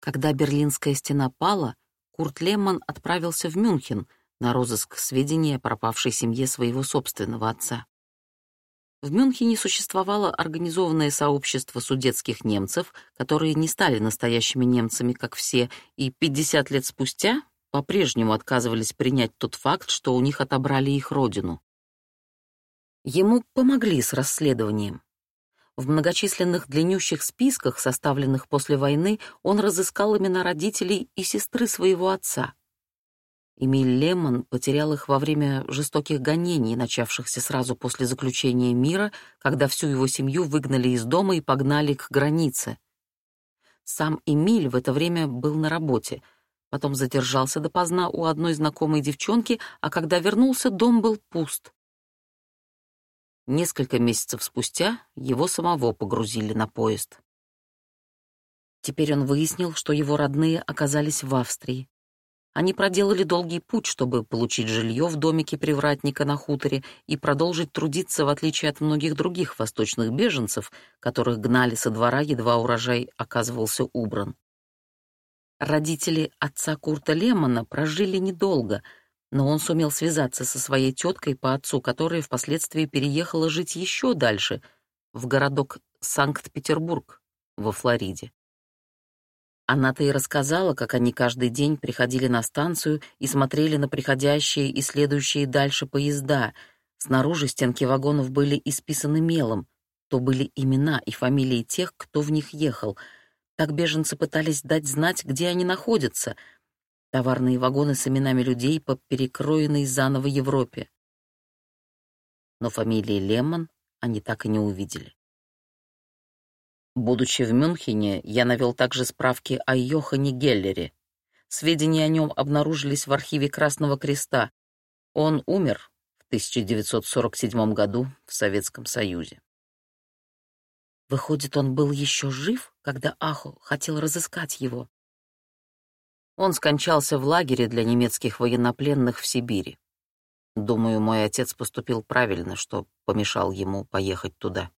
Когда Берлинская стена пала, Курт Лемман отправился в Мюнхен на розыск сведений о пропавшей семье своего собственного отца. В Мюнхене существовало организованное сообщество судетских немцев, которые не стали настоящими немцами, как все, и 50 лет спустя по-прежнему отказывались принять тот факт, что у них отобрали их родину. Ему помогли с расследованием. В многочисленных длиннющих списках, составленных после войны, он разыскал имена родителей и сестры своего отца. Эмиль Лемон потерял их во время жестоких гонений, начавшихся сразу после заключения мира, когда всю его семью выгнали из дома и погнали к границе. Сам Эмиль в это время был на работе, потом задержался допоздна у одной знакомой девчонки, а когда вернулся, дом был пуст. Несколько месяцев спустя его самого погрузили на поезд. Теперь он выяснил, что его родные оказались в Австрии. Они проделали долгий путь, чтобы получить жилье в домике привратника на хуторе и продолжить трудиться, в отличие от многих других восточных беженцев, которых гнали со двора, едва урожай оказывался убран. Родители отца Курта Лемона прожили недолго, но он сумел связаться со своей теткой по отцу, которая впоследствии переехала жить еще дальше, в городок Санкт-Петербург во Флориде. Она-то и рассказала, как они каждый день приходили на станцию и смотрели на приходящие и следующие дальше поезда. Снаружи стенки вагонов были исписаны мелом. То были имена и фамилии тех, кто в них ехал. Так беженцы пытались дать знать, где они находятся. Товарные вагоны с именами людей по перекроенной заново Европе. Но фамилии Лемон они так и не увидели. Будучи в Мюнхене, я навел также справки о Йохане Геллере. Сведения о нем обнаружились в архиве Красного Креста. Он умер в 1947 году в Советском Союзе. Выходит, он был еще жив, когда Ахо хотел разыскать его. Он скончался в лагере для немецких военнопленных в Сибири. Думаю, мой отец поступил правильно, что помешал ему поехать туда.